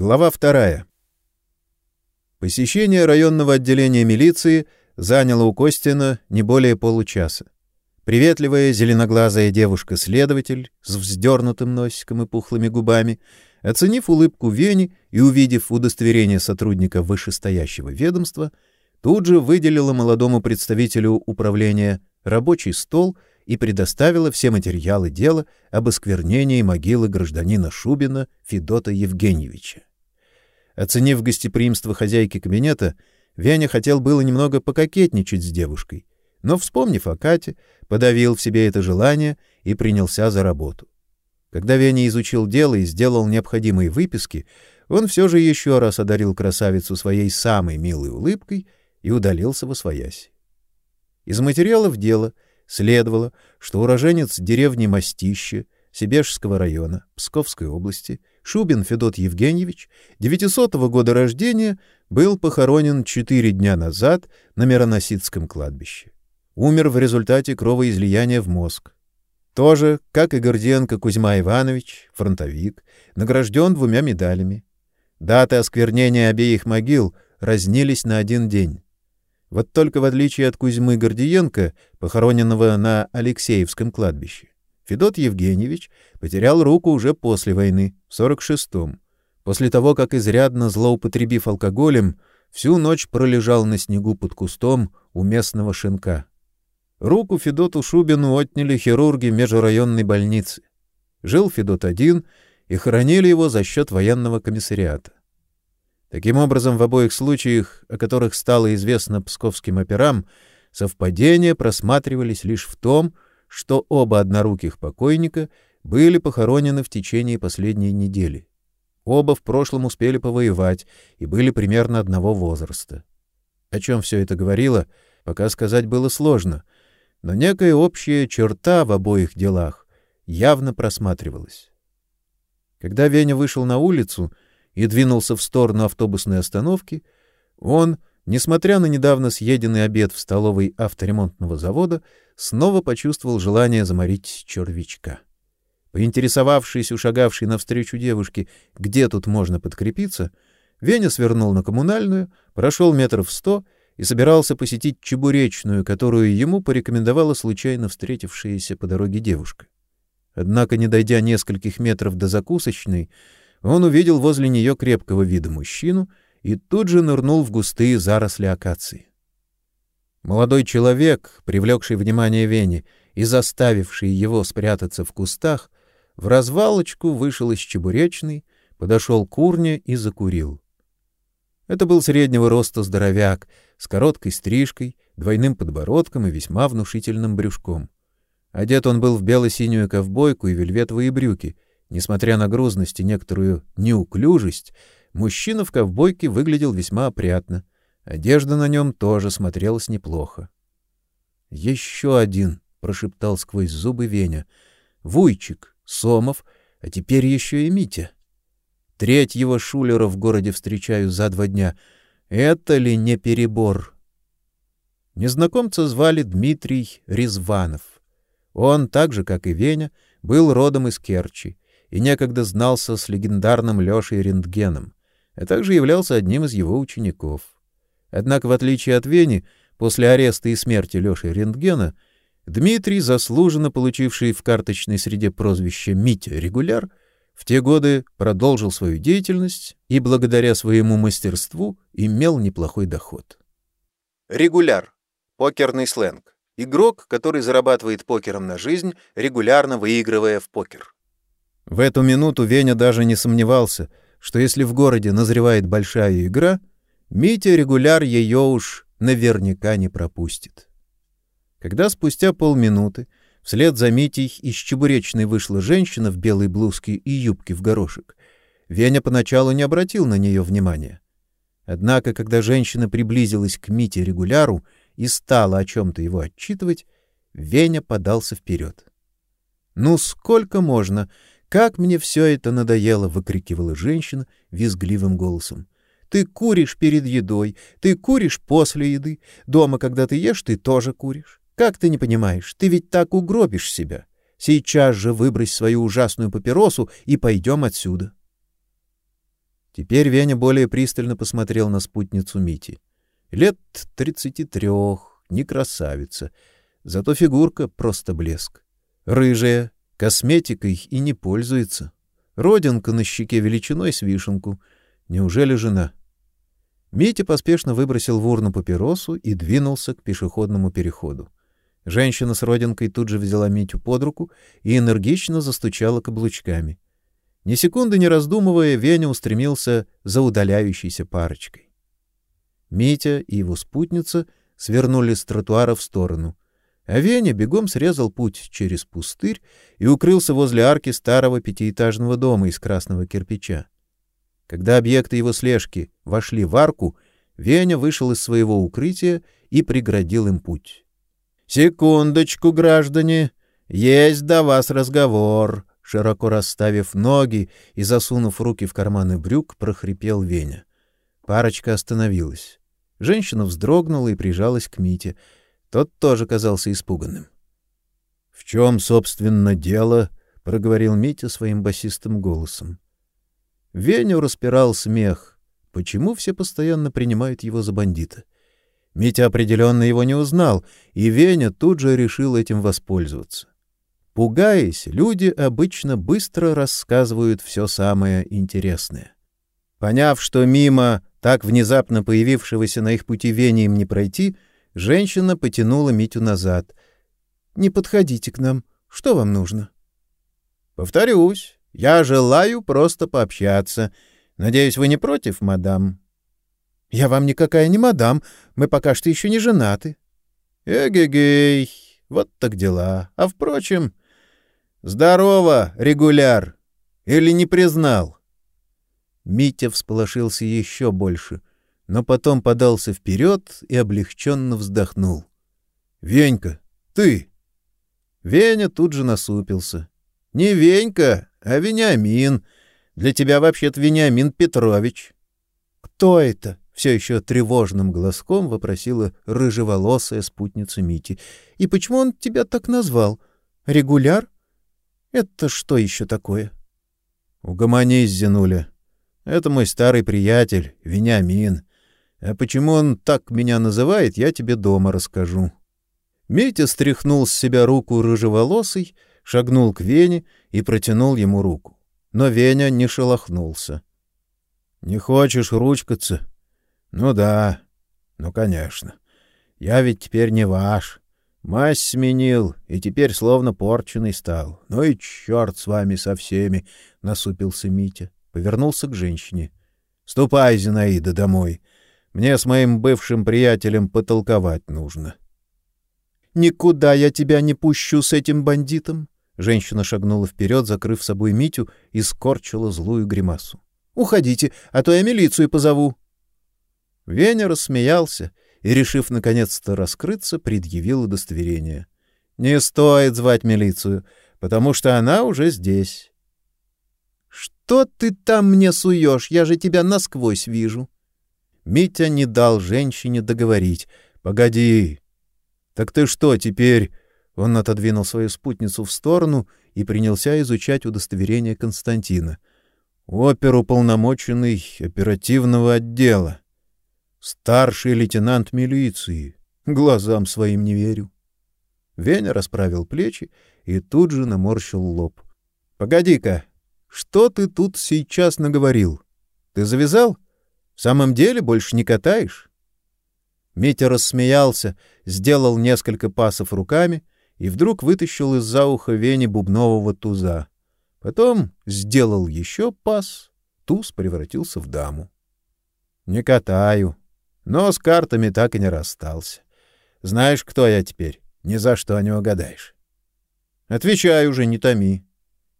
Глава вторая. Посещение районного отделения милиции заняло у Костина не более получаса. Приветливая зеленоглазая девушка-следователь с вздернутым носиком и пухлыми губами, оценив улыбку Вени и увидев удостоверение сотрудника вышестоящего ведомства, тут же выделила молодому представителю управления рабочий стол и предоставила все материалы дела об осквернении могилы гражданина Шубина Федота Евгеньевича. Оценив гостеприимство хозяйки кабинета, Веня хотел было немного пококетничать с девушкой, но, вспомнив о Кате, подавил в себе это желание и принялся за работу. Когда Веня изучил дело и сделал необходимые выписки, он все же еще раз одарил красавицу своей самой милой улыбкой и удалился во своясь. Из материалов дела — Следовало, что уроженец деревни Мостище Себежского района Псковской области Шубин Федот Евгеньевич 900 года рождения был похоронен четыре дня назад на Мироносицком кладбище. Умер в результате кровоизлияния в мозг. Тоже, как и Гордиенко Кузьма Иванович, фронтовик, награжден двумя медалями. Даты осквернения обеих могил разнились на один день. Вот только в отличие от Кузьмы Гордиенко, похороненного на Алексеевском кладбище, Федот Евгеньевич потерял руку уже после войны, в 46-м, после того, как изрядно злоупотребив алкоголем, всю ночь пролежал на снегу под кустом у местного шинка. Руку Федоту Шубину отняли хирурги межрайонной больницы. Жил Федот один, и хоронили его за счет военного комиссариата. Таким образом, в обоих случаях, о которых стало известно псковским операм, совпадения просматривались лишь в том, что оба одноруких покойника были похоронены в течение последней недели. Оба в прошлом успели повоевать и были примерно одного возраста. О чем все это говорило, пока сказать было сложно, но некая общая черта в обоих делах явно просматривалась. Когда Веня вышел на улицу, и двинулся в сторону автобусной остановки, он, несмотря на недавно съеденный обед в столовой авторемонтного завода, снова почувствовал желание заморить червячка. Поинтересовавшись у шагавшей навстречу девушки, где тут можно подкрепиться, Веня свернул на коммунальную, прошел метров сто и собирался посетить чебуречную, которую ему порекомендовала случайно встретившаяся по дороге девушка. Однако, не дойдя нескольких метров до закусочной, он увидел возле нее крепкого вида мужчину и тут же нырнул в густые заросли акации. Молодой человек, привлекший внимание Вени и заставивший его спрятаться в кустах, в развалочку вышел из чебуречной, подошел к урне и закурил. Это был среднего роста здоровяк с короткой стрижкой, двойным подбородком и весьма внушительным брюшком. Одет он был в бело-синюю ковбойку и вельветовые брюки — Несмотря на грузность и некоторую неуклюжесть, мужчина в ковбойке выглядел весьма опрятно. Одежда на нем тоже смотрелась неплохо. «Еще один», — прошептал сквозь зубы Веня. «Вуйчик, Сомов, а теперь еще и Митя. Третьего шулера в городе встречаю за два дня. Это ли не перебор?» Незнакомца звали Дмитрий Резванов. Он, так же, как и Веня, был родом из Керчи и некогда знался с легендарным Лешей Рентгеном, а также являлся одним из его учеников. Однако, в отличие от Вени, после ареста и смерти Леши Рентгена, Дмитрий, заслуженно получивший в карточной среде прозвище Митя Регуляр, в те годы продолжил свою деятельность и благодаря своему мастерству имел неплохой доход. Регуляр покерный сленг. Игрок, который зарабатывает покером на жизнь, регулярно выигрывая в покер. В эту минуту Веня даже не сомневался, что если в городе назревает большая игра, Митя регуляр ее уж наверняка не пропустит. Когда спустя полминуты вслед за Митей из чебуречной вышла женщина в белой блузке и юбке в горошек, Веня поначалу не обратил на нее внимания. Однако, когда женщина приблизилась к Мите регуляру и стала о чем-то его отчитывать, Веня подался вперед. «Ну сколько можно? Как мне все это надоело, выкрикивала женщина визгливым голосом. Ты куришь перед едой, ты куришь после еды, дома, когда ты ешь, ты тоже куришь. Как ты не понимаешь? Ты ведь так угробишь себя. Сейчас же выбрось свою ужасную папиросу и пойдем отсюда. Теперь Веня более пристально посмотрел на спутницу Мити. Лет тридцати трех, не красавица, зато фигурка просто блеск. Рыжая, косметикой и не пользуется. Родинка на щеке величиной с вишенку. Неужели жена? Митя поспешно выбросил в урну папиросу и двинулся к пешеходному переходу. Женщина с родинкой тут же взяла Митю под руку и энергично застучала каблучками. Ни секунды не раздумывая, Веня устремился за удаляющейся парочкой. Митя и его спутница свернули с тротуара в сторону, а Веня бегом срезал путь через пустырь и укрылся возле арки старого пятиэтажного дома из красного кирпича. Когда объекты его слежки вошли в арку, Веня вышел из своего укрытия и преградил им путь. «Секундочку, граждане, есть до вас разговор», широко расставив ноги и засунув руки в карманы брюк, прохрипел Веня. Парочка остановилась. Женщина вздрогнула и прижалась к Мите. Тот тоже казался испуганным. — В чем, собственно, дело? — проговорил Митя своим басистым голосом. Веню распирал смех. Почему все постоянно принимают его за бандита? Митя определенно его не узнал, и Веня тут же решил этим воспользоваться. Пугаясь, люди обычно быстро рассказывают все самое интересное. Поняв, что мимо так внезапно появившегося на их пути Вени им не пройти, женщина потянула Митю назад. «Не подходите к нам. Что вам нужно?» «Повторюсь, я желаю просто пообщаться. Надеюсь, вы не против, мадам?» «Я вам никакая не мадам. Мы пока что еще не женаты». «Эгегей, вот так дела. А впрочем, Здорово, регуляр. Или не признал? Митя всполошился еще больше, но потом подался вперед и облегченно вздохнул. Венька, ты? Веня тут же насупился. Не Венька, а Вениамин. Для тебя вообще-то Вениамин Петрович. Кто это? Все еще тревожным голоском вопросила рыжеволосая спутница Мити. И почему он тебя так назвал? Регуляр? Это что еще такое? Угомонись, Зинуля. Это мой старый приятель, Вениамин. А почему он так меня называет, я тебе дома расскажу. Митя стряхнул с себя руку рыжеволосый, шагнул к Вене и протянул ему руку. Но Веня не шелохнулся. — Не хочешь ручкаться? — Ну да, ну конечно. Я ведь теперь не ваш. Мазь сменил, и теперь словно порченый стал. Ну и черт с вами со всеми, — насупился Митя. Повернулся к женщине. — Ступай, Зинаида, домой. Мне с моим бывшим приятелем потолковать нужно. — Никуда я тебя не пущу с этим бандитом. Женщина шагнула вперед, закрыв собой Митю, и скорчила злую гримасу. — Уходите, а то я милицию позову. Веня рассмеялся и, решив наконец-то раскрыться, предъявил удостоверение. «Не стоит звать милицию, потому что она уже здесь». «Что ты там мне суешь? Я же тебя насквозь вижу». Митя не дал женщине договорить. «Погоди. Так ты что теперь...» Он отодвинул свою спутницу в сторону и принялся изучать удостоверение Константина. «Оперуполномоченный оперативного отдела». Старший лейтенант милиции. Глазам своим не верю. Веня расправил плечи и тут же наморщил лоб. — Погоди-ка, что ты тут сейчас наговорил? Ты завязал? В самом деле больше не катаешь? Митя рассмеялся, сделал несколько пасов руками и вдруг вытащил из-за уха Вени бубнового туза. Потом сделал еще пас, туз превратился в даму. — Не катаю, но с картами так и не расстался. Знаешь, кто я теперь? Ни за что не угадаешь. Отвечай уже, не томи.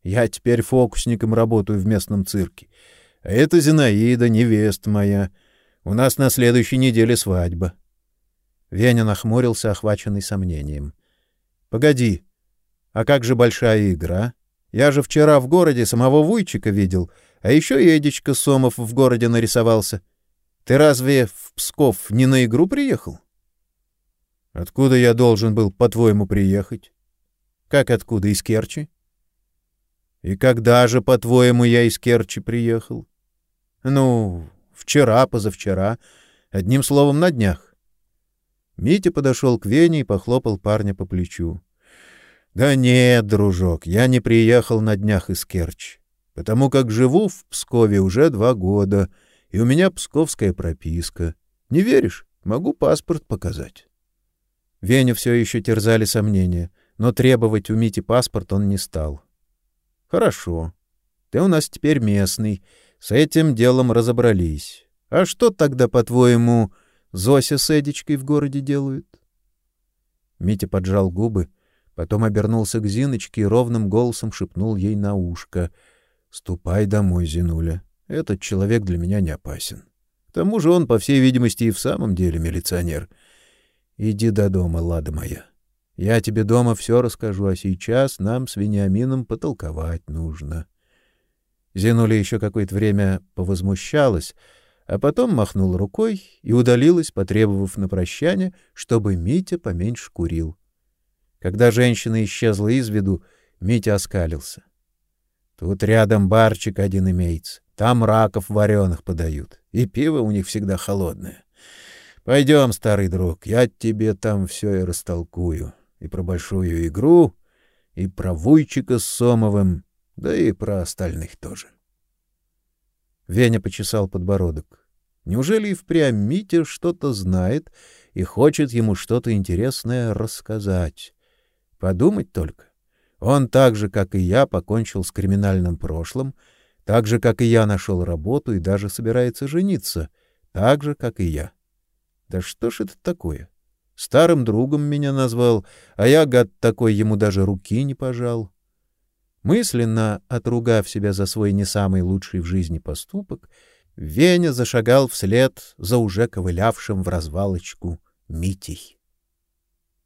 Я теперь фокусником работаю в местном цирке. Это Зинаида, невеста моя. У нас на следующей неделе свадьба. Веня нахмурился, охваченный сомнением. — Погоди, а как же большая игра? Я же вчера в городе самого Вуйчика видел, а еще и Сомов в городе нарисовался. Ты разве в Псков не на игру приехал? — Откуда я должен был, по-твоему, приехать? — Как откуда? Из Керчи? — И когда же, по-твоему, я из Керчи приехал? Ну, вчера, позавчера, одним словом, на днях. Митя подошел к Вене и похлопал парня по плечу. — Да нет, дружок, я не приехал на днях из Керчи, потому как живу в Пскове уже два года, и у меня псковская прописка. Не веришь? Могу паспорт показать. Веню все еще терзали сомнения, но требовать у Мити паспорт он не стал. — Хорошо. Ты у нас теперь местный. С этим делом разобрались. А что тогда, по-твоему, Зося с Эдичкой в городе делают? Митя поджал губы, потом обернулся к Зиночке и ровным голосом шепнул ей на ушко. — Ступай домой, Зинуля. Этот человек для меня не опасен. К тому же он, по всей видимости, и в самом деле милиционер. Иди до дома, лада моя. Я тебе дома все расскажу, а сейчас нам с Вениамином потолковать нужно. Зинуля еще какое-то время повозмущалась, а потом махнула рукой и удалилась, потребовав на прощание, чтобы Митя поменьше курил. Когда женщина исчезла из виду, Митя оскалился. Тут рядом барчик один имеется. Там раков вареных подают, и пиво у них всегда холодное. Пойдем, старый друг, я тебе там все и растолкую. И про большую игру, и про Вуйчика с Сомовым, да и про остальных тоже. Веня почесал подбородок. Неужели и впрямь Митя что-то знает и хочет ему что-то интересное рассказать? Подумать только. Он так же, как и я, покончил с криминальным прошлым, так же, как и я, нашел работу и даже собирается жениться, так же, как и я. Да что ж это такое? Старым другом меня назвал, а я, гад такой, ему даже руки не пожал. Мысленно отругав себя за свой не самый лучший в жизни поступок, Веня зашагал вслед за уже ковылявшим в развалочку Митей.